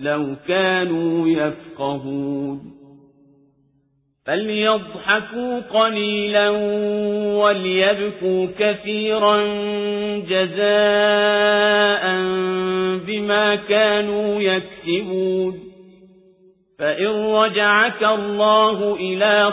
لو كانوا يفقهون. فليضحكوا قليلا وليبكوا كثيرا جزاء بما كانوا يكسبون. فإن رجعك الله إلى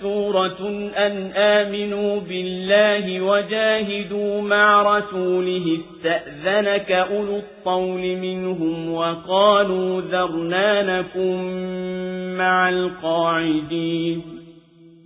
سُورَةٌ أَنْ آمِنُوا بِاللَّهِ وَجَاهِدُوا مَعَ رَسُولِهِ اسْتَأْذَنَكَ أُولُو الطَّوْلِ مِنْهُمْ وَقَالُوا ذَرْنَا نَكُن مَّعَ الْقَاعِدِينَ